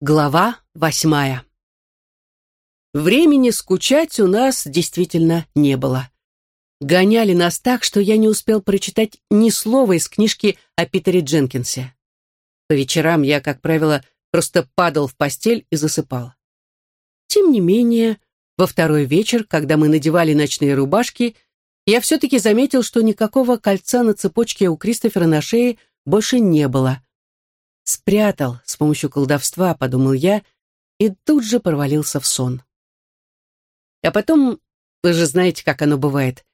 Глава восьмая. Времени скучать у нас действительно не было. Гоняли нас так, что я не успел прочитать ни слова из книжки о Питере Дженкинсе. По вечерам я, как правило, просто падал в постель и засыпал. Тем не менее, во второй вечер, когда мы надевали ночные рубашки, я все-таки заметил, что никакого кольца на цепочке у Кристофера на шее больше не было — Спрятал с помощью колдовства, подумал я, и тут же провалился в сон. А потом, вы же знаете, как оно бывает.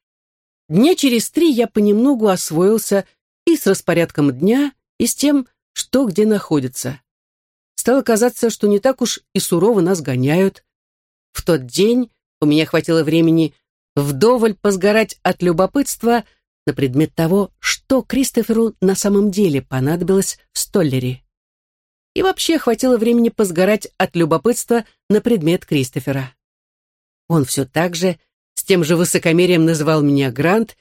Дня через три я понемногу освоился и с распорядком дня, и с тем, что где находится. Стало казаться, что не так уж и сурово нас гоняют. В тот день у меня хватило времени вдоволь позгорать от любопытства на предмет того, что Кристоферу на самом деле понадобилось в Столлере. И вообще хватило времени позгорать от любопытства на предмет Кристофера. Он все так же, с тем же высокомерием называл меня Грант,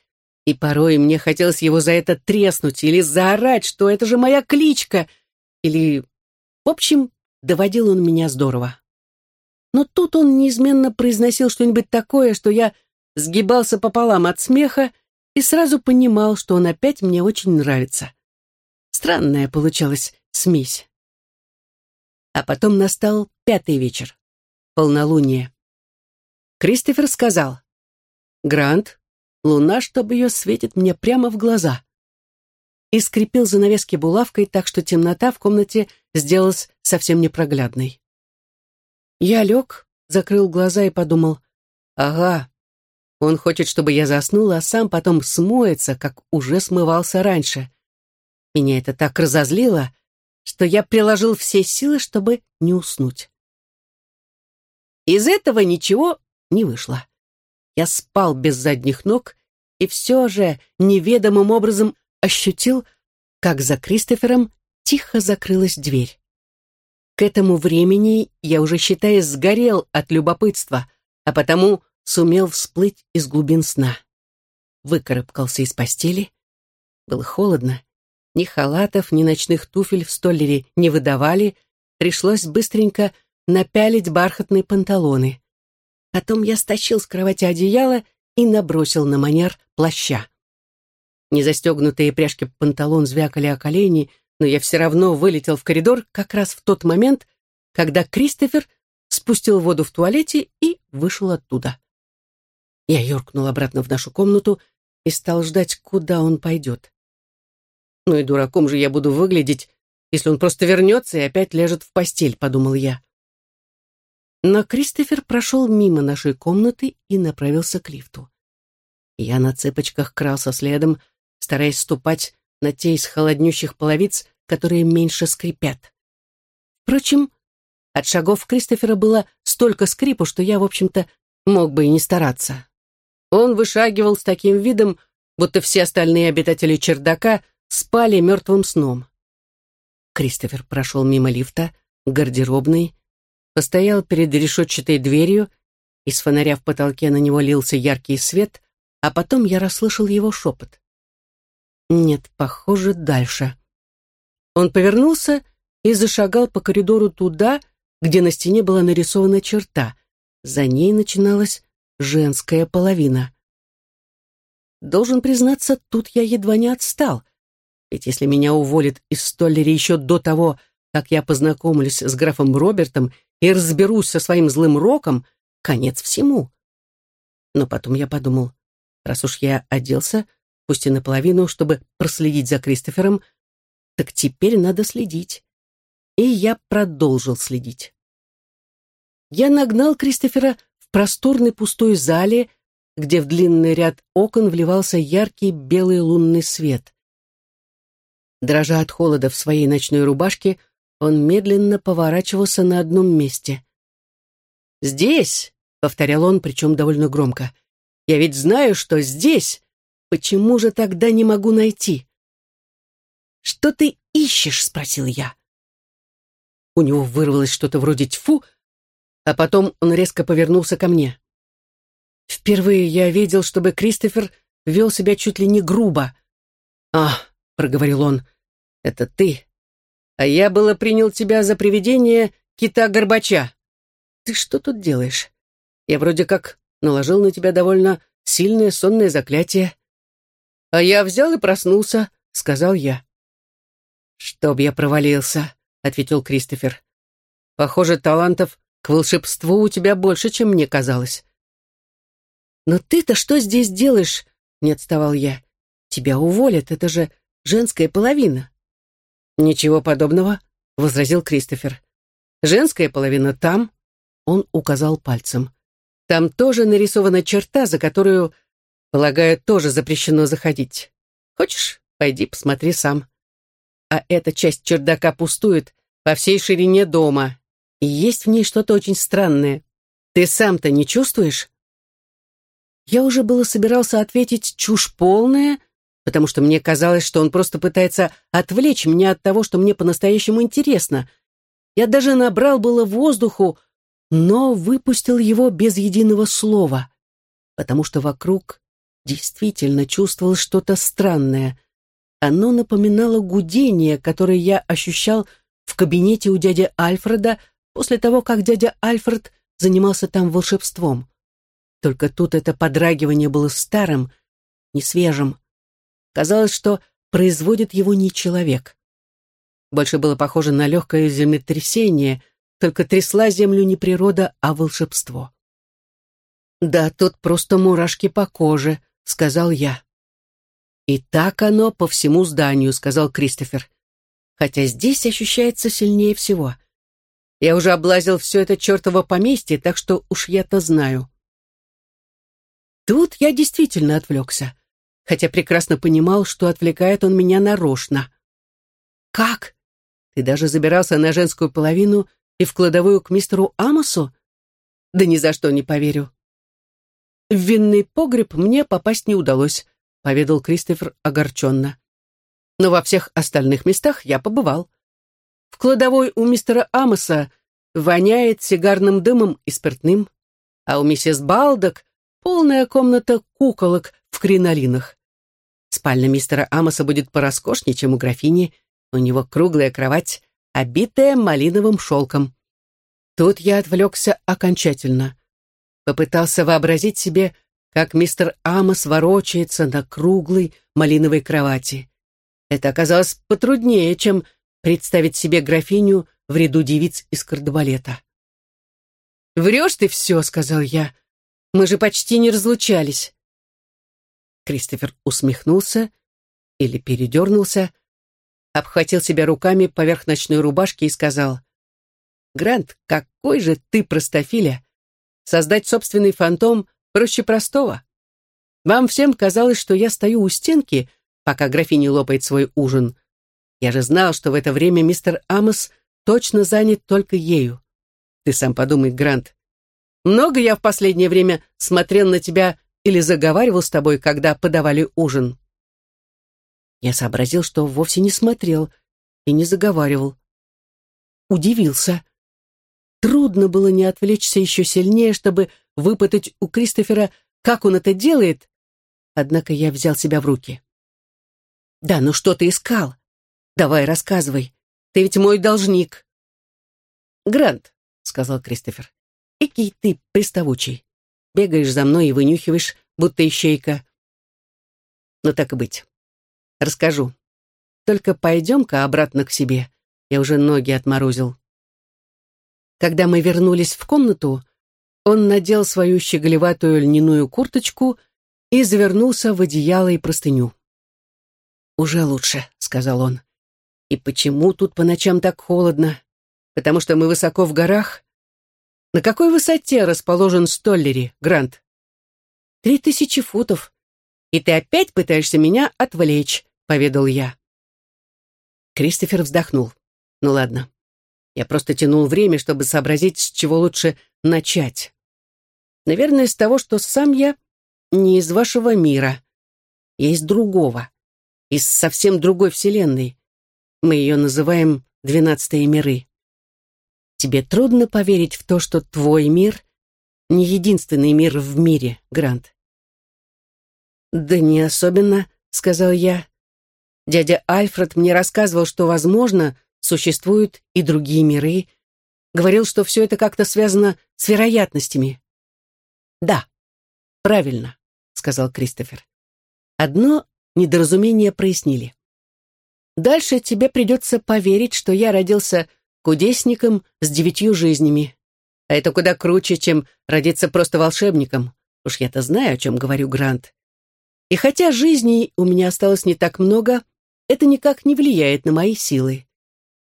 и порой мне хотелось его за это треснуть или заорать, что это же моя кличка, или... В общем, доводил он меня здорово. Но тут он неизменно произносил что-нибудь такое, что я сгибался пополам от смеха и сразу понимал, что он опять мне очень нравится. Странная получалась смесь. А потом настал пятый вечер, полнолуние. Кристофер сказал, «Грант, луна, чтобы ее светит мне прямо в глаза». И скрепил занавески булавкой так, что темнота в комнате сделалась совсем непроглядной. Я лег, закрыл глаза и подумал, «Ага, он хочет, чтобы я заснул, а сам потом смоется, как уже смывался раньше». Меня это так разозлило, что я приложил все силы, чтобы не уснуть. Из этого ничего не вышло. Я спал без задних ног и все же неведомым образом ощутил, как за Кристофером тихо закрылась дверь. К этому времени я уже, считая, сгорел от любопытства, а потому сумел всплыть из глубин сна. Выкарабкался из постели. Было холодно, ни халатов, ни ночных туфель в столере не выдавали, пришлось быстренько напялить бархатные панталоны. Потом я стащил с кровати одеяло и набросил на манер плаща. Незастегнутые пряжки панталон звякали о колени, но я все равно вылетел в коридор как раз в тот момент, когда Кристофер спустил воду в туалете и вышел оттуда. Я юркнул обратно в нашу комнату и стал ждать, куда он пойдет. Ну и дураком же я буду выглядеть, если он просто вернется и опять ляжет в постель, подумал я. Но Кристофер прошел мимо нашей комнаты и направился к лифту. Я на цепочках крался следом, стараясь ступать на те из холоднющих половиц, которые меньше скрипят. Впрочем, от шагов Кристофера было столько скрипу, что я, в общем-то, мог бы и не стараться. Он вышагивал с таким видом, будто все остальные обитатели чердака спали мертвым сном. Кристофер прошел мимо лифта, гардеробной, постоял перед решетчатой дверью, из фонаря в потолке на него лился яркий свет, а потом я расслышал его шепот. Нет, похоже, дальше. Он повернулся и зашагал по коридору туда, где на стене была нарисована черта. За ней начиналась женская половина. Должен признаться, тут я едва не отстал. Ведь если меня уволят из Столлери еще до того, как я познакомлюсь с графом Робертом и разберусь со своим злым роком, конец всему. Но потом я подумал, раз уж я оделся, пусть и наполовину, чтобы проследить за Кристофером, так теперь надо следить. И я продолжил следить. Я нагнал Кристофера в просторной пустой зале, где в длинный ряд окон вливался яркий белый лунный свет. Дрожа от холода в своей ночной рубашке, он медленно поворачивался на одном месте. «Здесь», — повторял он, причем довольно громко, — «я ведь знаю, что здесь. Почему же тогда не могу найти?» «Что ты ищешь?» — спросил я. У него вырвалось что-то вроде «тьфу», а потом он резко повернулся ко мне. Впервые я видел, чтобы Кристофер вел себя чуть ли не грубо. «А», — проговорил он, это ты. А я было принял тебя за привидение кита Горбача. Ты что тут делаешь? Я вроде как наложил на тебя довольно сильное сонное заклятие. А я взял и проснулся, сказал я. Чтоб я провалился, ответил Кристофер. Похоже, талантов к волшебству у тебя больше, чем мне казалось. Но ты-то что здесь делаешь? Не отставал я. Тебя уволят, это же женская половина. Ничего подобного, возразил Кристофер. Женская половина там, он указал пальцем. Там тоже нарисована черта, за которую, полагаю, тоже запрещено заходить. Хочешь, пойди посмотри сам. А эта часть чердака пустует по всей ширине дома, и есть в ней что-то очень странное. Ты сам-то не чувствуешь? Я уже было собирался ответить чушь полная, потому что мне казалось, что он просто пытается отвлечь меня от того, что мне по-настоящему интересно. Я даже набрал было воздуху, но выпустил его без единого слова, потому что вокруг действительно чувствовал что-то странное. Оно напоминало гудение, которое я ощущал в кабинете у дяди Альфреда после того, как дядя Альфред занимался там волшебством. Только тут это подрагивание было старым, не свежим. Казалось, что производит его не человек. Больше было похоже на легкое землетрясение — только трясла землю не природа, а волшебство. «Да, тут просто мурашки по коже», — сказал я. «И так оно по всему зданию», — сказал Кристофер. «Хотя здесь ощущается сильнее всего. Я уже облазил все это чертово поместье, так что уж я-то знаю». Тут я действительно отвлекся, хотя прекрасно понимал, что отвлекает он меня нарочно. «Как? Ты даже забирался на женскую половину и в кладовую к мистеру Амосу? Да ни за что не поверю. В винный погреб мне попасть не удалось, поведал Кристофер огорченно. Но во всех остальных местах я побывал. В кладовой у мистера Амоса воняет сигарным дымом и спиртным, а у миссис Балдок полная комната куколок кринолинах. Спальня мистера Амоса будет пороскошнее, чем у графини. У него круглая кровать, обитая малиновым шелком. Тут я отвлекся окончательно. Попытался вообразить себе, как мистер Амос ворочается на круглой малиновой кровати. Это оказалось потруднее, чем представить себе графиню в ряду девиц из кардебалета. «Врешь ты все», — сказал я. «Мы же почти не разлучались». Кристофер усмехнулся или передернулся, обхватил себя руками поверх ночной рубашки и сказал, «Грант, какой же ты простофиля! Создать собственный фантом проще простого. Вам всем казалось, что я стою у стенки, пока графиня лопает свой ужин. Я же знал, что в это время мистер Амос точно занят только ею. Ты сам подумай, Грант. Много я в последнее время смотрел на тебя или заговаривал с тобой, когда подавали ужин?» Я сообразил, что вовсе не смотрел и не заговаривал. Удивился. Трудно было не отвлечься еще сильнее, чтобы выпытать у Кристофера, как он это делает. Однако я взял себя в руки. «Да, ну что ты искал? Давай, рассказывай. Ты ведь мой должник». «Грант», — сказал Кристофер, — «экий ты приставучий. Бегаешь за мной и вынюхиваешь, будто ищейка. Ну так и быть. Расскажу. Только пойдем-ка обратно к себе. Я уже ноги отморозил. Когда мы вернулись в комнату, он надел свою щеголеватую льняную курточку и завернулся в одеяло и простыню. «Уже лучше», — сказал он. «И почему тут по ночам так холодно? Потому что мы высоко в горах? На какой высоте расположен Столлери, Грант?» «Три тысячи футов. И ты опять пытаешься меня отвлечь. — поведал я. Кристофер вздохнул. «Ну ладно. Я просто тянул время, чтобы сообразить, с чего лучше начать. Наверное, с того, что сам я не из вашего мира. Я из другого. Из совсем другой вселенной. Мы ее называем «двенадцатые миры». Тебе трудно поверить в то, что твой мир — не единственный мир в мире, Грант. «Да не особенно», — сказал я. Дядя Альфред мне рассказывал, что, возможно, существуют и другие миры, говорил, что все это как-то связано с вероятностями. Да, правильно, сказал Кристофер. Одно недоразумение прояснили. Дальше тебе придется поверить, что я родился кудесником с девятью жизнями. А это куда круче, чем родиться просто волшебником. Уж я-то знаю, о чем говорю, Грант. И хотя жизней у меня осталось не так много, это никак не влияет на мои силы.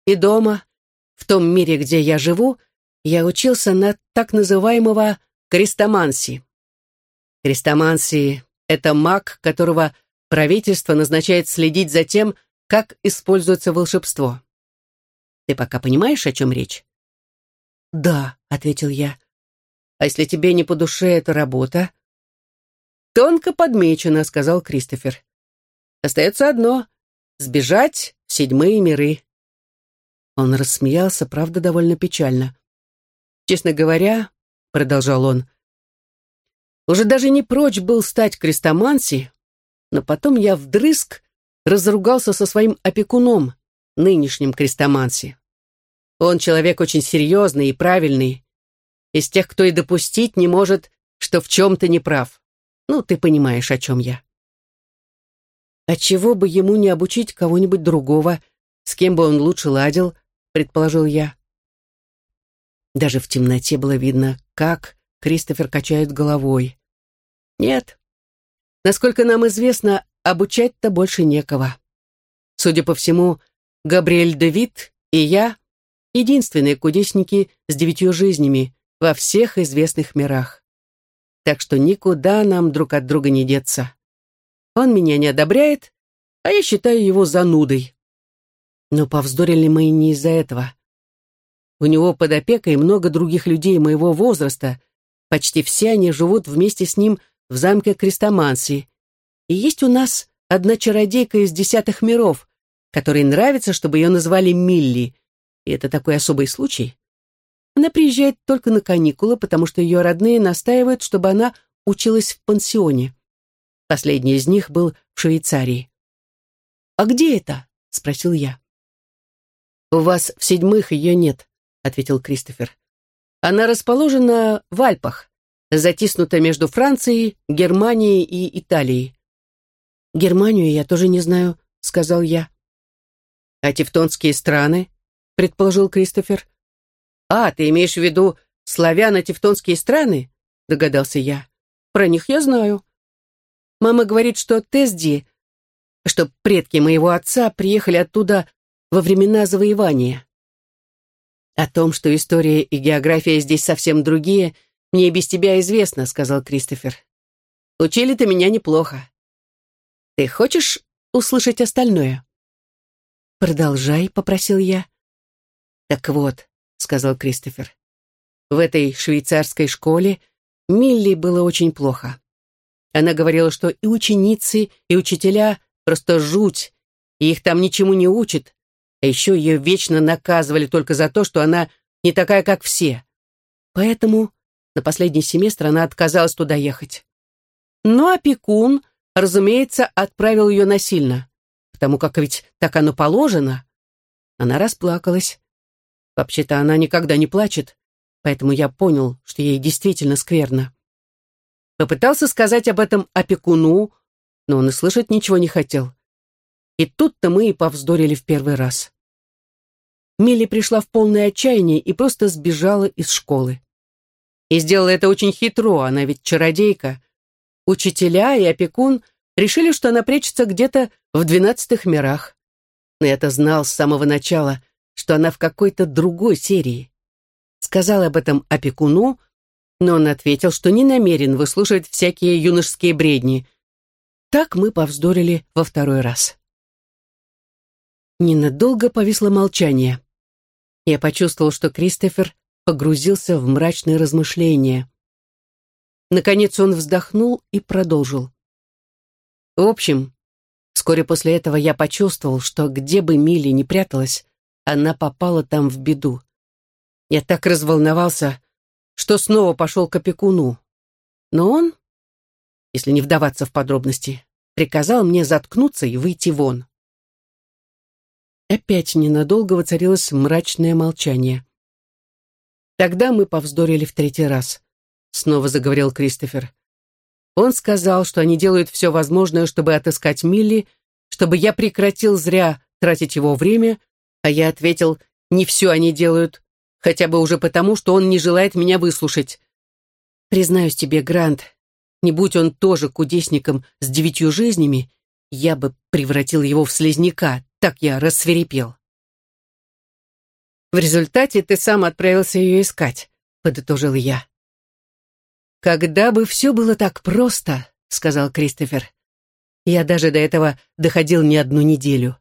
И дома, в том мире, где я живу, я учился на так называемого крестоманси. Крестоманси — это маг, которого правительство назначает следить за тем, как используется волшебство. Ты пока понимаешь, о чем речь? Да, ответил я. А если тебе не по душе эта работа? Тонко подмечено, сказал Кристофер. Остается одно — сбежать в седьмые миры. Он рассмеялся, правда, довольно печально. Честно говоря, продолжал он, уже даже не прочь был стать крестоманси, но потом я вдрызг разругался со своим опекуном, нынешним крестоманси. Он человек очень серьезный и правильный, из тех, кто и допустить не может, что в чем-то не прав. Ну, ты понимаешь, о чем я. А чего бы ему не обучить кого-нибудь другого, с кем бы он лучше ладил, предположил я. Даже в темноте было видно, как Кристофер качает головой. Нет. Насколько нам известно, обучать-то больше некого. Судя по всему, Габриэль Давид и я — единственные кудесники с девятью жизнями во всех известных мирах. Так что никуда нам друг от друга не деться. Он меня не одобряет, а я считаю его занудой. Но повздорили мы не из-за этого. У него под опекой много других людей моего возраста. Почти все они живут вместе с ним в замке Крестоманси. И есть у нас одна чародейка из десятых миров, которой нравится, чтобы ее назвали Милли. И это такой особый случай. Она приезжает только на каникулы, потому что ее родные настаивают, чтобы она училась в пансионе. Последний из них был в Швейцарии. «А где это?» — спросил я. «У вас в седьмых ее нет», — ответил Кристофер. «Она расположена в Альпах, затиснута между Францией, Германией и Италией». «Германию я тоже не знаю», — сказал я. «А тевтонские страны?» — предположил Кристофер. «А, ты имеешь в виду славяно-тевтонские страны?» — догадался я. «Про них я знаю. Мама говорит, что Тезди, что предки моего отца приехали оттуда во времена завоевания. О том, что история и география здесь совсем другие, мне без тебя известно», — сказал Кристофер. «Учили ты меня неплохо. Ты хочешь услышать остальное?» «Продолжай», — попросил я. «Так вот», сказал Кристофер. В этой швейцарской школе Милли было очень плохо. Она говорила, что и ученицы, и учителя просто жуть, и их там ничему не учат, а еще ее вечно наказывали только за то, что она не такая, как все. Поэтому на последний семестр она отказалась туда ехать. Но опекун, разумеется, отправил ее насильно, потому как ведь так оно положено. Она расплакалась. Вообще-то она никогда не плачет, поэтому я понял, что ей действительно скверно. Попытался сказать об этом опекуну, но он и слышать ничего не хотел. И тут-то мы и повздорили в первый раз. Милли пришла в полное отчаяние и просто сбежала из школы. И сделала это очень хитро, она ведь чародейка. Учителя и опекун решили, что она прячется где-то в двенадцатых мирах. Но я это знал с самого начала, что она в какой-то другой серии. Сказал об этом опекуну, но он ответил, что не намерен выслушивать всякие юношеские бредни. Так мы повздорили во второй раз. Ненадолго повисло молчание. Я почувствовал, что Кристофер погрузился в мрачные размышления. Наконец он вздохнул и продолжил. В общем, вскоре после этого я почувствовал, что где бы Милли ни пряталась, она попала там в беду. Я так разволновался, что снова пошел к опекуну. Но он, если не вдаваться в подробности, приказал мне заткнуться и выйти вон. Опять ненадолго воцарилось мрачное молчание. Тогда мы повздорили в третий раз. Снова заговорил Кристофер. Он сказал, что они делают все возможное, чтобы отыскать Милли, чтобы я прекратил зря тратить его время, а я ответил, не все они делают, хотя бы уже потому, что он не желает меня выслушать. Признаюсь тебе, Грант, не будь он тоже кудесником с девятью жизнями, я бы превратил его в слезняка, так я рассверепел. В результате ты сам отправился ее искать, подытожил я. Когда бы все было так просто, сказал Кристофер. Я даже до этого доходил не одну неделю.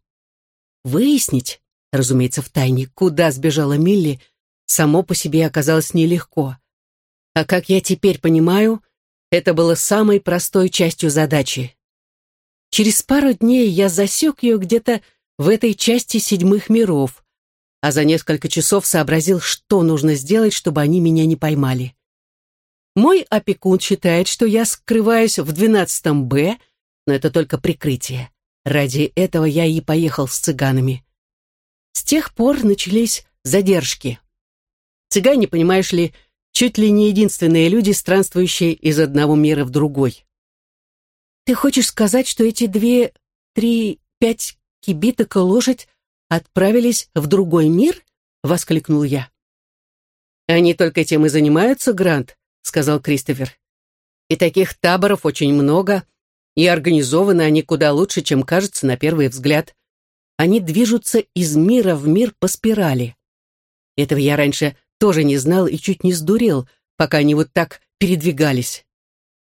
Выяснить, разумеется, в тайне, куда сбежала Милли, само по себе оказалось нелегко. А как я теперь понимаю, это было самой простой частью задачи. Через пару дней я засек ее где-то в этой части седьмых миров, а за несколько часов сообразил, что нужно сделать, чтобы они меня не поймали. Мой опекун считает, что я скрываюсь в двенадцатом Б, но это только прикрытие. Ради этого я и поехал с цыганами. С тех пор начались задержки. Цыгане, понимаешь ли, чуть ли не единственные люди, странствующие из одного мира в другой. Ты хочешь сказать, что эти две, три, пять кибиток и лошадь отправились в другой мир? Воскликнул я. Они только тем и занимаются, Грант, сказал Кристофер. И таких таборов очень много, и организованы они куда лучше, чем кажется на первый взгляд. Они движутся из мира в мир по спирали. Этого я раньше тоже не знал и чуть не сдурел, пока они вот так передвигались.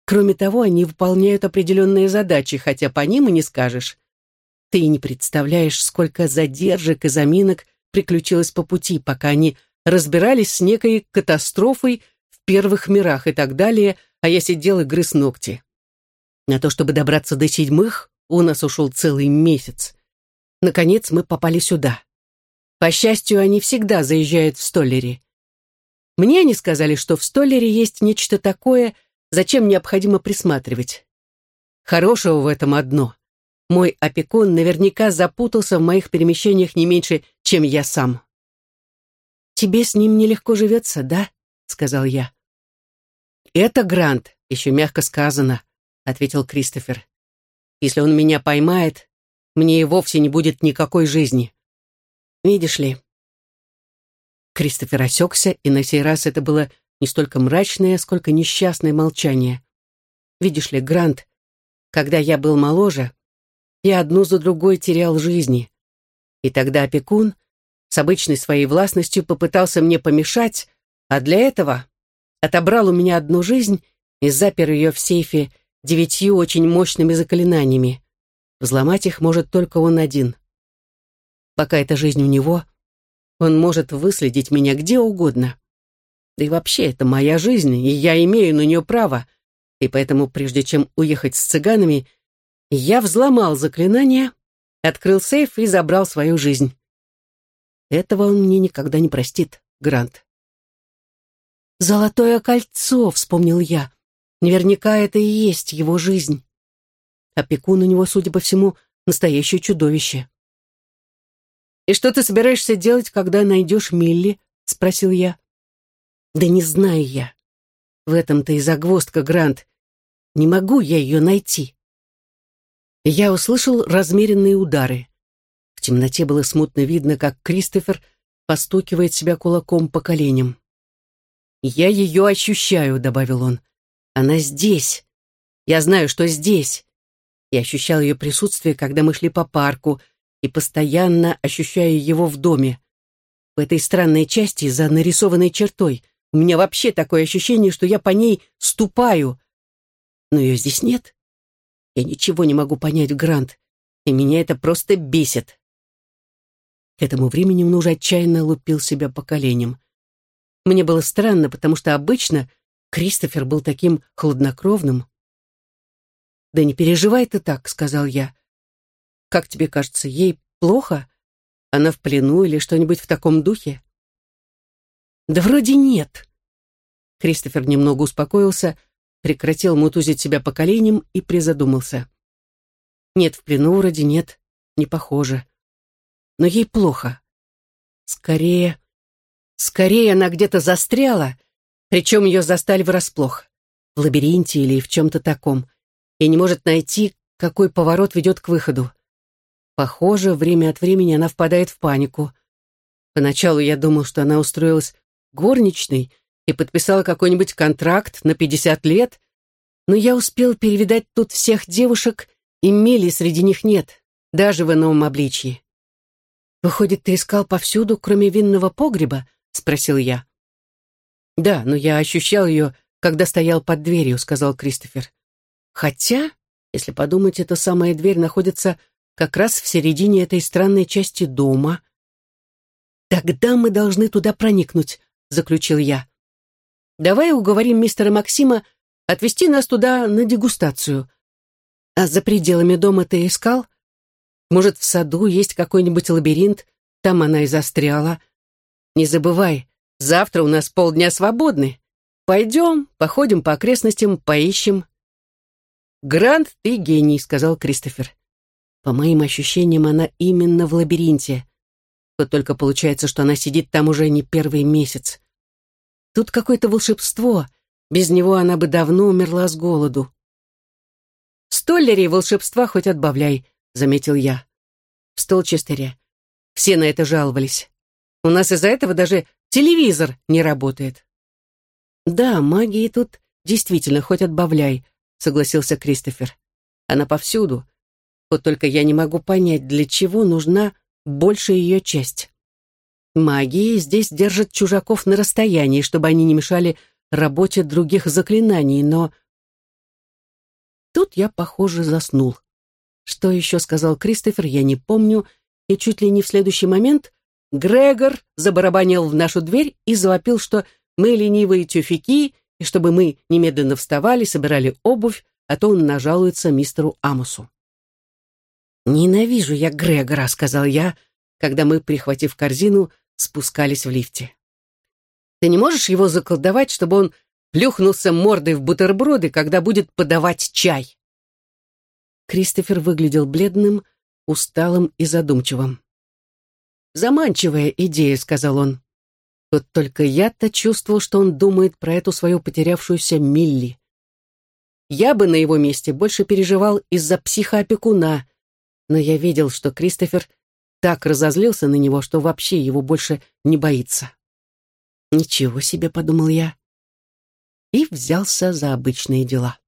Кроме того, они выполняют определенные задачи, хотя по ним и не скажешь. Ты не представляешь, сколько задержек и заминок приключилось по пути, пока они разбирались с некой катастрофой в первых мирах и так далее, а я сидел и грыз ногти. На то, чтобы добраться до седьмых, у нас ушел целый месяц. Наконец мы попали сюда. По счастью, они всегда заезжают в Столлере. Мне они сказали, что в Столлере есть нечто такое, зачем необходимо присматривать. Хорошего в этом одно. Мой опекун наверняка запутался в моих перемещениях не меньше, чем я сам. «Тебе с ним нелегко живется, да?» — сказал я. «Это Грант, еще мягко сказано», — ответил Кристофер. «Если он меня поймает, мне и вовсе не будет никакой жизни. Видишь ли, Кристофер осекся, и на сей раз это было не столько мрачное, сколько несчастное молчание. Видишь ли, Грант, когда я был моложе, я одну за другой терял жизни. И тогда опекун с обычной своей властностью попытался мне помешать, а для этого отобрал у меня одну жизнь и запер ее в сейфе девятью очень мощными заклинаниями. Взломать их может только он один. Пока эта жизнь у него — он может выследить меня где угодно. Да и вообще, это моя жизнь, и я имею на нее право. И поэтому, прежде чем уехать с цыганами, я взломал заклинание, открыл сейф и забрал свою жизнь. Этого он мне никогда не простит, Грант. «Золотое кольцо», — вспомнил я. Наверняка это и есть его жизнь. Опекун у него, судя по всему, настоящее чудовище. «И что ты собираешься делать, когда найдешь Милли?» — спросил я. «Да не знаю я. В этом-то и загвоздка, Грант. Не могу я ее найти». Я услышал размеренные удары. В темноте было смутно видно, как Кристофер постукивает себя кулаком по коленям. «Я ее ощущаю», — добавил он. «Она здесь. Я знаю, что здесь. Я ощущал ее присутствие, когда мы шли по парку, — и постоянно ощущаю его в доме. В этой странной части, за нарисованной чертой, у меня вообще такое ощущение, что я по ней ступаю. Но ее здесь нет. Я ничего не могу понять, Грант, и меня это просто бесит. К этому времени он уже отчаянно лупил себя по коленям. Мне было странно, потому что обычно Кристофер был таким хладнокровным. «Да не переживай ты так», — сказал я. Как тебе кажется, ей плохо? Она в плену или что-нибудь в таком духе? Да вроде нет. Кристофер немного успокоился, прекратил мутузить себя по коленям и призадумался. Нет, в плену вроде нет, не похоже. Но ей плохо. Скорее, Скорее, она где-то застряла, причем ее застали врасплох, в лабиринте или в чем-то таком, и не может найти, какой поворот ведет к выходу. Похоже, время от времени она впадает в панику. Поначалу я думал, что она устроилась горничной и подписала какой-нибудь контракт на 50 лет, но я успел перевидать тут всех девушек, и Мели среди них нет, даже в ином обличье. «Выходит, ты искал повсюду, кроме винного погреба?» — спросил я. «Да, но я ощущал ее, когда стоял под дверью», — сказал Кристофер. «Хотя, если подумать, эта самая дверь находится как раз в середине этой странной части дома». «Тогда мы должны туда проникнуть», — заключил я. «Давай уговорим мистера Максима отвезти нас туда на дегустацию. А за пределами дома ты искал? Может, в саду есть какой-нибудь лабиринт, там она и застряла. Не забывай, завтра у нас полдня свободны. Пойдем, походим по окрестностям, поищем». «Грант, ты гений», — сказал Кристофер. По моим ощущениям, она именно в лабиринте. Вот только получается, что она сидит там уже не первый месяц. Тут какое-то волшебство. Без него она бы давно умерла с голоду. «Столлери волшебства хоть отбавляй», — заметил я. «В Столчестере. Все на это жаловались. У нас из-за этого даже телевизор не работает». «Да, магии тут действительно хоть отбавляй», — согласился Кристофер. «Она повсюду. Вот только я не могу понять, для чего нужна большая ее часть. Магии здесь держат чужаков на расстоянии, чтобы они не мешали работе других заклинаний, но... Тут я, похоже, заснул. Что еще сказал Кристофер, я не помню, и чуть ли не в следующий момент Грегор забарабанил в нашу дверь и завопил, что мы ленивые тюфяки, и чтобы мы немедленно вставали, собирали обувь, а то он нажалуется мистеру Амосу. «Ненавижу я Грегора», — сказал я, когда мы, прихватив корзину, спускались в лифте. «Ты не можешь его заколдовать, чтобы он плюхнулся мордой в бутерброды, когда будет подавать чай?» Кристофер выглядел бледным, усталым и задумчивым. «Заманчивая идея», — сказал он. Вот только я-то чувствовал, что он думает про эту свою потерявшуюся Милли. Я бы на его месте больше переживал из-за психоопекуна, но я видел, что Кристофер так разозлился на него, что вообще его больше не боится. «Ничего себе», — подумал я, и взялся за обычные дела.